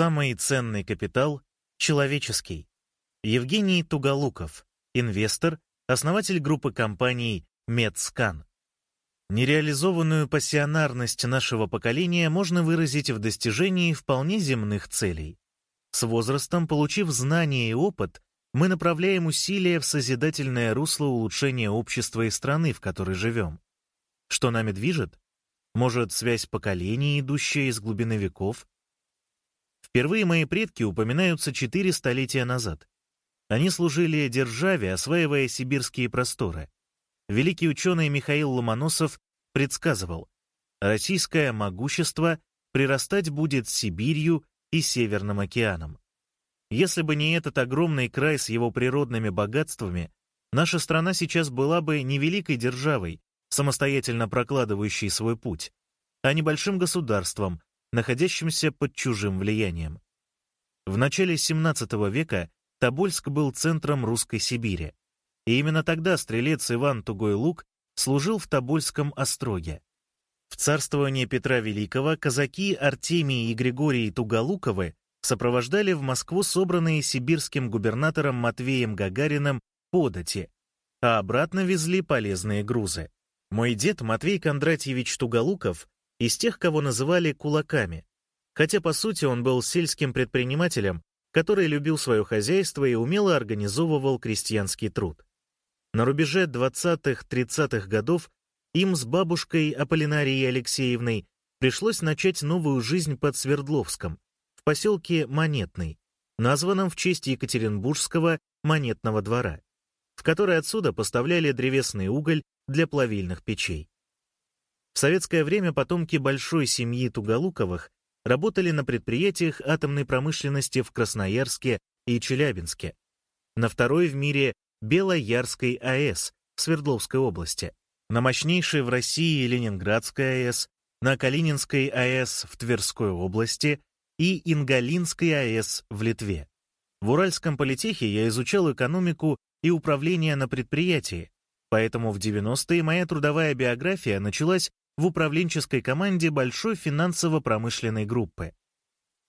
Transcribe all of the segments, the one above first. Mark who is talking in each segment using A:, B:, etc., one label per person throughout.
A: Самый ценный капитал — человеческий. Евгений Туголуков, инвестор, основатель группы компаний «Медскан». Нереализованную пассионарность нашего поколения можно выразить в достижении вполне земных целей. С возрастом, получив знания и опыт, мы направляем усилия в созидательное русло улучшения общества и страны, в которой живем. Что нами движет? Может, связь поколений, идущая из глубины веков, Впервые мои предки упоминаются четыре столетия назад. Они служили державе, осваивая сибирские просторы. Великий ученый Михаил Ломоносов предсказывал, российское могущество прирастать будет Сибирью и Северным океаном. Если бы не этот огромный край с его природными богатствами, наша страна сейчас была бы не великой державой, самостоятельно прокладывающей свой путь, а небольшим государством, находящимся под чужим влиянием. В начале XVII века Тобольск был центром русской Сибири, и именно тогда стрелец Иван Тугой-Лук служил в Тобольском остроге. В царствование Петра Великого казаки Артемий и Григорий Туголуковы сопровождали в Москву собранные сибирским губернатором Матвеем Гагариным подати, а обратно везли полезные грузы. Мой дед Матвей Кондратьевич Туголуков из тех, кого называли кулаками, хотя по сути он был сельским предпринимателем, который любил свое хозяйство и умело организовывал крестьянский труд. На рубеже 20-30-х годов им с бабушкой Аполлинарией Алексеевной пришлось начать новую жизнь под Свердловском, в поселке Монетный, названном в честь Екатеринбургского монетного двора, в который отсюда поставляли древесный уголь для плавильных печей. Советское время потомки большой семьи Туголуковых работали на предприятиях атомной промышленности в Красноярске и Челябинске, на второй в мире Белоярской АЭС в Свердловской области, на мощнейшей в России Ленинградской АЭС, на Калининской АЭС в Тверской области и Ингалинской АЭС в Литве. В Уральском политехе я изучал экономику и управление на предприятии, поэтому в 90-е моя трудовая биография началась в управленческой команде большой финансово-промышленной группы.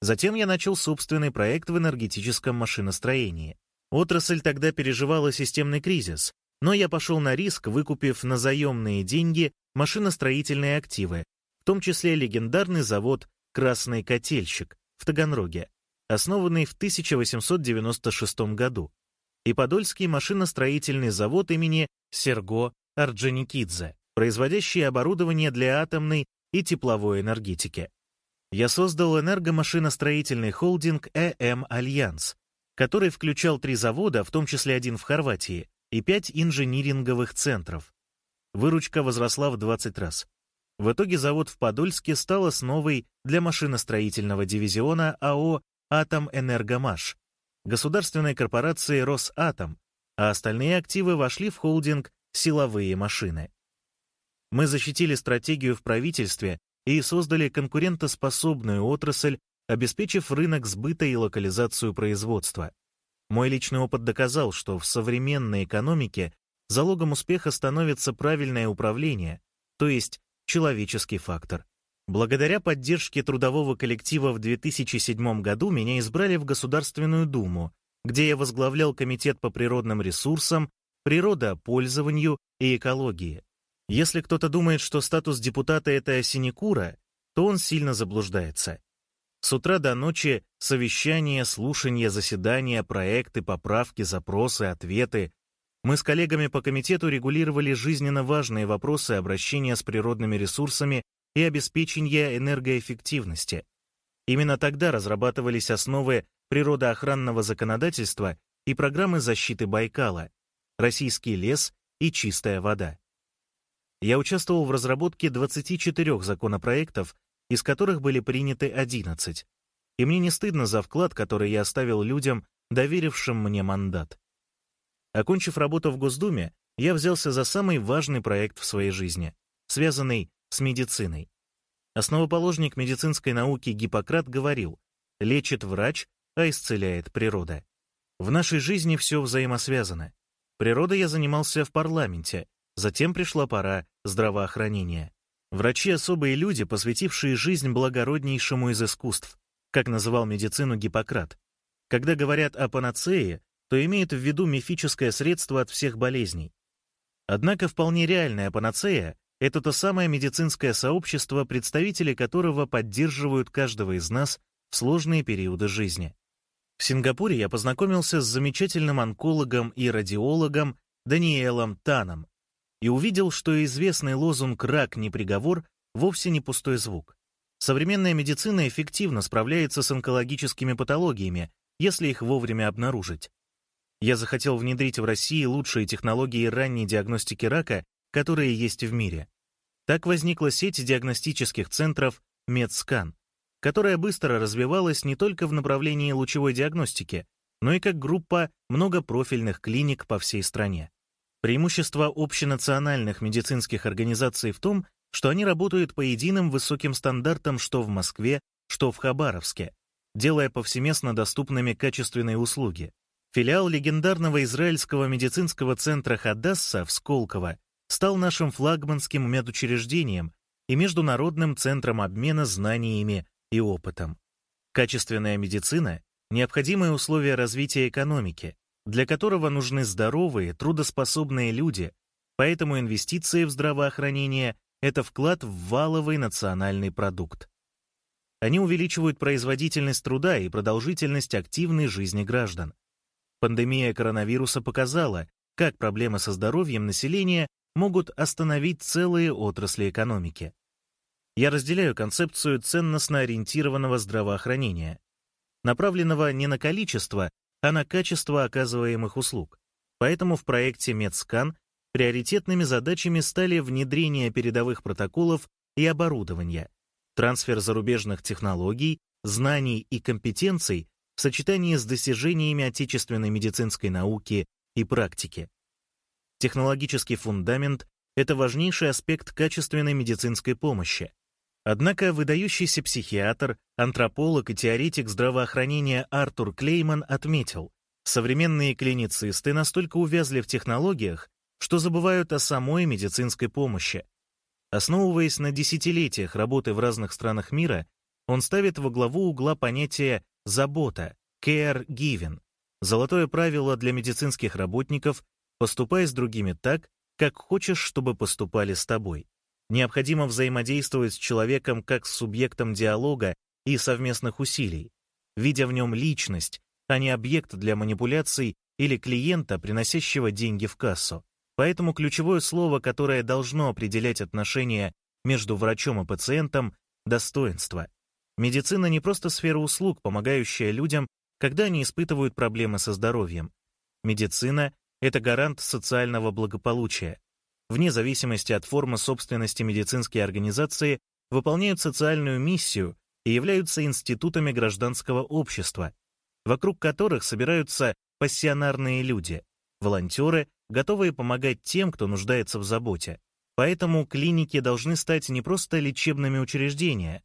A: Затем я начал собственный проект в энергетическом машиностроении. Отрасль тогда переживала системный кризис, но я пошел на риск, выкупив на заемные деньги машиностроительные активы, в том числе легендарный завод «Красный котельщик» в Таганроге, основанный в 1896 году, и Подольский машиностроительный завод имени Серго Орджоникидзе производящие оборудование для атомной и тепловой энергетики. Я создал энергомашиностроительный холдинг ЭМ «Альянс», который включал три завода, в том числе один в Хорватии, и пять инжиниринговых центров. Выручка возросла в 20 раз. В итоге завод в Подольске стал основой для машиностроительного дивизиона АО «Атом Энергомаш», государственной корпорации «Росатом», а остальные активы вошли в холдинг «Силовые машины». Мы защитили стратегию в правительстве и создали конкурентоспособную отрасль, обеспечив рынок сбыта и локализацию производства. Мой личный опыт доказал, что в современной экономике залогом успеха становится правильное управление, то есть человеческий фактор. Благодаря поддержке трудового коллектива в 2007 году меня избрали в Государственную Думу, где я возглавлял Комитет по природным ресурсам, природопользованию и экологии. Если кто-то думает, что статус депутата — это синекура, то он сильно заблуждается. С утра до ночи совещания, слушания, заседания, проекты, поправки, запросы, ответы. Мы с коллегами по комитету регулировали жизненно важные вопросы обращения с природными ресурсами и обеспечения энергоэффективности. Именно тогда разрабатывались основы природоохранного законодательства и программы защиты Байкала, российский лес и чистая вода. Я участвовал в разработке 24 законопроектов, из которых были приняты 11. И мне не стыдно за вклад, который я оставил людям, доверившим мне мандат. Окончив работу в Госдуме, я взялся за самый важный проект в своей жизни, связанный с медициной. Основоположник медицинской науки Гиппократ говорил, лечит врач, а исцеляет природа. В нашей жизни все взаимосвязано. Природой я занимался в парламенте, затем пришла пора здравоохранения. Врачи — особые люди, посвятившие жизнь благороднейшему из искусств. как называл медицину Гиппократ. Когда говорят о панацее, то имеют в виду мифическое средство от всех болезней. Однако вполне реальная панацея — это то самое медицинское сообщество, представители которого поддерживают каждого из нас в сложные периоды жизни. В Сингапуре я познакомился с замечательным онкологом и радиологом Даниэлом Таном и увидел, что известный лозунг «рак не приговор» вовсе не пустой звук. Современная медицина эффективно справляется с онкологическими патологиями, если их вовремя обнаружить. Я захотел внедрить в России лучшие технологии ранней диагностики рака, которые есть в мире. Так возникла сеть диагностических центров MedScan, которая быстро развивалась не только в направлении лучевой диагностики, но и как группа многопрофильных клиник по всей стране. Преимущество общенациональных медицинских организаций в том, что они работают по единым высоким стандартам что в Москве, что в Хабаровске, делая повсеместно доступными качественные услуги. Филиал легендарного израильского медицинского центра Хадасса в Сколково стал нашим флагманским медучреждением и международным центром обмена знаниями и опытом. Качественная медицина — необходимое условие развития экономики, для которого нужны здоровые, трудоспособные люди, поэтому инвестиции в здравоохранение это вклад в валовый национальный продукт. Они увеличивают производительность труда и продолжительность активной жизни граждан. Пандемия коронавируса показала, как проблемы со здоровьем населения могут остановить целые отрасли экономики. Я разделяю концепцию ценностно ориентированного здравоохранения, направленного не на количество, а на качество оказываемых услуг. Поэтому в проекте «Медскан» Приоритетными задачами стали внедрение передовых протоколов и оборудования, трансфер зарубежных технологий, знаний и компетенций в сочетании с достижениями отечественной медицинской науки и практики. Технологический фундамент — это важнейший аспект качественной медицинской помощи. Однако выдающийся психиатр, антрополог и теоретик здравоохранения Артур Клейман отметил, современные клиницисты настолько увязли в технологиях, что забывают о самой медицинской помощи. Основываясь на десятилетиях работы в разных странах мира, он ставит во главу угла понятие «забота» — care given, золотое правило для медицинских работников «поступай с другими так, как хочешь, чтобы поступали с тобой». Необходимо взаимодействовать с человеком как с субъектом диалога и совместных усилий, видя в нем личность, а не объект для манипуляций или клиента, приносящего деньги в кассу. Поэтому ключевое слово, которое должно определять отношения между врачом и пациентом — достоинство. Медицина не просто сфера услуг, помогающая людям, когда они испытывают проблемы со здоровьем. Медицина — это гарант социального благополучия. Вне зависимости от формы собственности медицинские организации выполняют социальную миссию и являются институтами гражданского общества, вокруг которых собираются пассионарные люди, волонтеры готовые помогать тем, кто нуждается в заботе. Поэтому клиники должны стать не просто лечебными учреждениями,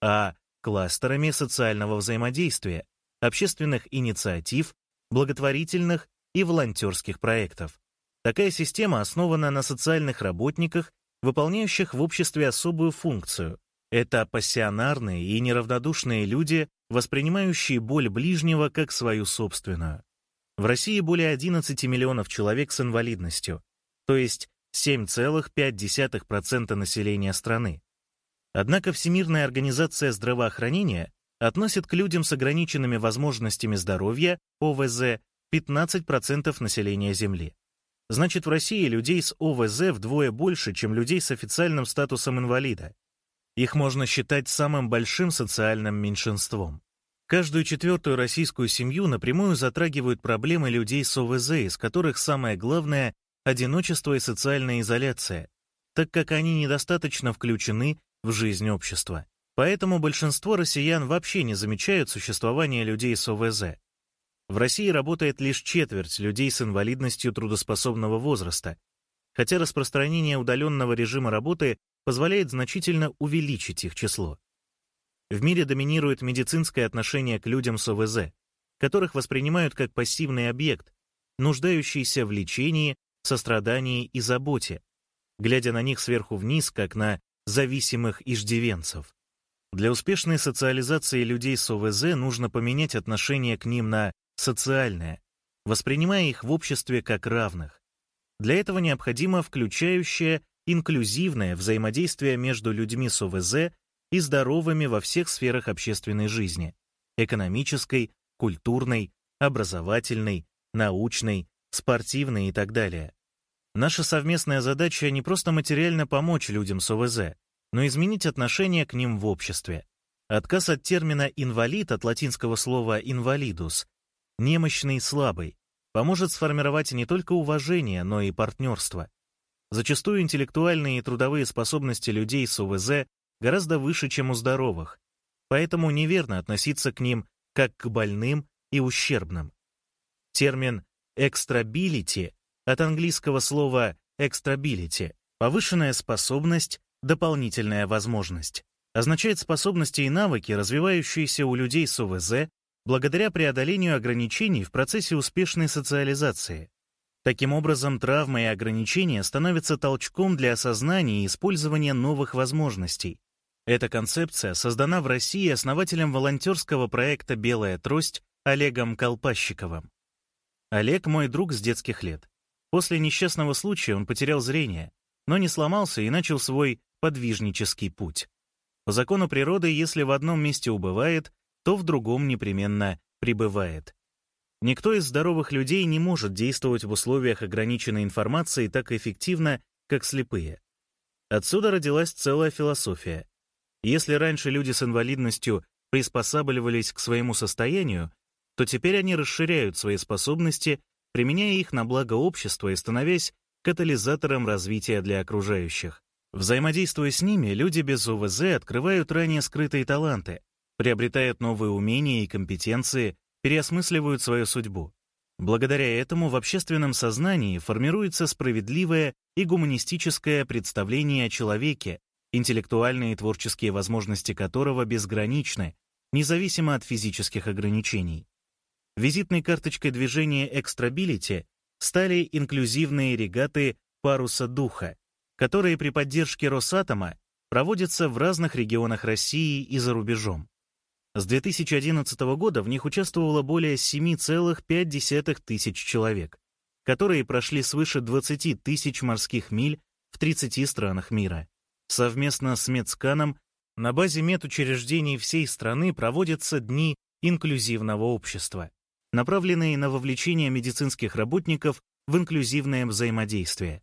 A: а кластерами социального взаимодействия, общественных инициатив, благотворительных и волонтерских проектов. Такая система основана на социальных работниках, выполняющих в обществе особую функцию. Это пассионарные и неравнодушные люди, воспринимающие боль ближнего как свою собственную. В России более 11 миллионов человек с инвалидностью, то есть 7,5% населения страны. Однако Всемирная организация здравоохранения относит к людям с ограниченными возможностями здоровья, ОВЗ, 15% населения Земли. Значит, в России людей с ОВЗ вдвое больше, чем людей с официальным статусом инвалида. Их можно считать самым большим социальным меньшинством. Каждую четвертую российскую семью напрямую затрагивают проблемы людей с ОВЗ, из которых самое главное – одиночество и социальная изоляция, так как они недостаточно включены в жизнь общества. Поэтому большинство россиян вообще не замечают существования людей с ОВЗ. В России работает лишь четверть людей с инвалидностью трудоспособного возраста, хотя распространение удаленного режима работы позволяет значительно увеличить их число. В мире доминирует медицинское отношение к людям с ОВЗ, которых воспринимают как пассивный объект, нуждающийся в лечении, сострадании и заботе, глядя на них сверху вниз, как на зависимых иждивенцев. Для успешной социализации людей с ОВЗ нужно поменять отношение к ним на социальное, воспринимая их в обществе как равных. Для этого необходимо включающее, инклюзивное взаимодействие между людьми с ОВЗ и здоровыми во всех сферах общественной жизни – экономической, культурной, образовательной, научной, спортивной и так далее. Наша совместная задача не просто материально помочь людям с ОВЗ, но изменить отношение к ним в обществе. Отказ от термина «инвалид» от латинского слова «инвалидус» — немощный, слабый, поможет сформировать не только уважение, но и партнерство. Зачастую интеллектуальные и трудовые способности людей с ОВЗ гораздо выше, чем у здоровых, поэтому неверно относиться к ним как к больным и ущербным. Термин «экстрабилити» от английского слова «экстрабилити» — повышенная способность, дополнительная возможность. Означает способности и навыки, развивающиеся у людей с ОВЗ благодаря преодолению ограничений в процессе успешной социализации. Таким образом, травмы и ограничения становятся толчком для осознания и использования новых возможностей. Эта концепция создана в России основателем волонтерского проекта «Белая трость» Олегом Колпащиковым. Олег — мой друг с детских лет. После несчастного случая он потерял зрение, но не сломался и начал свой подвижнический путь. По закону природы, если в одном месте убывает, то в другом непременно прибывает. Никто из здоровых людей не может действовать в условиях ограниченной информации так эффективно, как слепые. Отсюда родилась целая философия. Если раньше люди с инвалидностью приспосабливались к своему состоянию, то теперь они расширяют свои способности, применяя их на благо общества и становясь катализатором развития для окружающих. Взаимодействуя с ними, люди без УВЗ открывают ранее скрытые таланты, приобретают новые умения и компетенции, переосмысливают свою судьбу. Благодаря этому в общественном сознании формируется справедливое и гуманистическое представление о человеке, интеллектуальные и творческие возможности которого безграничны, независимо от физических ограничений. Визитной карточкой движения «Экстрабилити» стали инклюзивные регаты «Паруса духа», которые при поддержке Росатома проводятся в разных регионах России и за рубежом. С 2011 года в них участвовало более 7,5 тысяч человек, которые прошли свыше 20 тысяч морских миль в 30 странах мира. Совместно с Медсканом на базе медучреждений всей страны проводятся дни инклюзивного общества, направленные на вовлечение медицинских работников в инклюзивное взаимодействие.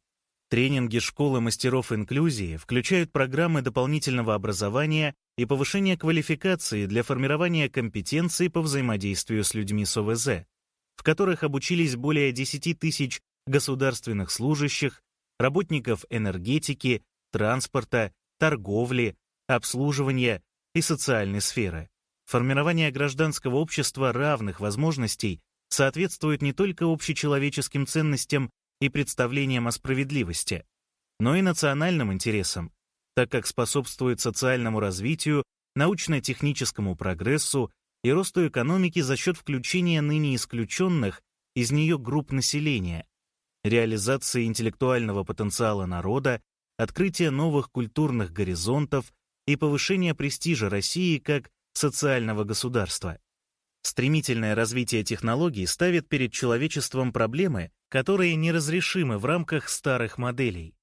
A: Тренинги школы мастеров инклюзии включают программы дополнительного образования и повышения квалификации для формирования компетенций по взаимодействию с людьми с ОВЗ, в которых обучились более 10 тысяч государственных служащих, работников энергетики, транспорта, торговли, обслуживания и социальной сферы. Формирование гражданского общества равных возможностей соответствует не только общечеловеческим ценностям и представлениям о справедливости, но и национальным интересам, так как способствует социальному развитию, научно-техническому прогрессу и росту экономики за счет включения ныне исключенных из нее групп населения, реализации интеллектуального потенциала народа, открытия новых культурных горизонтов и повышения престижа России как социального государства. Стремительное развитие технологий ставит перед человечеством проблемы, которые неразрешимы в рамках старых моделей.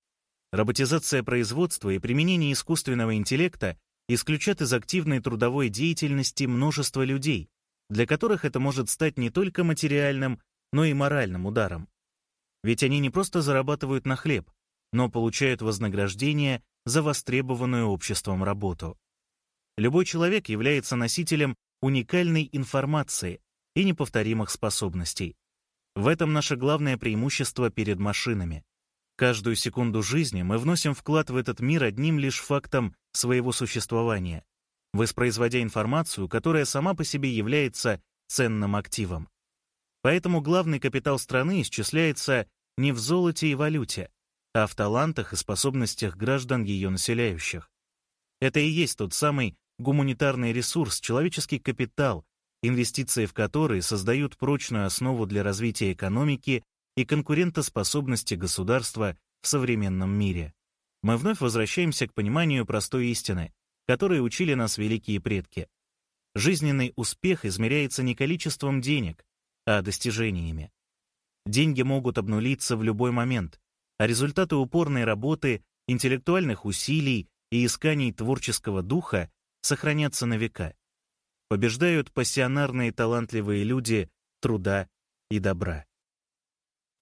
A: Роботизация производства и применение искусственного интеллекта исключат из активной трудовой деятельности множество людей, для которых это может стать не только материальным, но и моральным ударом. Ведь они не просто зарабатывают на хлеб, но получают вознаграждение за востребованную обществом работу. Любой человек является носителем уникальной информации и неповторимых способностей. В этом наше главное преимущество перед машинами. Каждую секунду жизни мы вносим вклад в этот мир одним лишь фактом своего существования, воспроизводя информацию, которая сама по себе является ценным активом. Поэтому главный капитал страны исчисляется не в золоте и валюте, а в талантах и способностях граждан ее населяющих. Это и есть тот самый гуманитарный ресурс, человеческий капитал, инвестиции в которые создают прочную основу для развития экономики и конкурентоспособности государства в современном мире. Мы вновь возвращаемся к пониманию простой истины. которые учили нас великие предки. Жизненный успех измеряется не количеством денег, а достижениями. Деньги могут обнулиться в любой момент, а результаты упорной работы, интеллектуальных усилий и исканий творческого духа сохранятся на века. Побеждают пассионарные талантливые люди труда и добра.